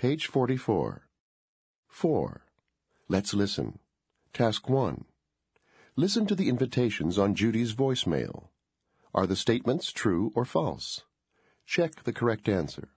Page 44. 4. Let's listen. Task 1. Listen to the invitations on Judy's voicemail. Are the statements true or false? Check the correct answer.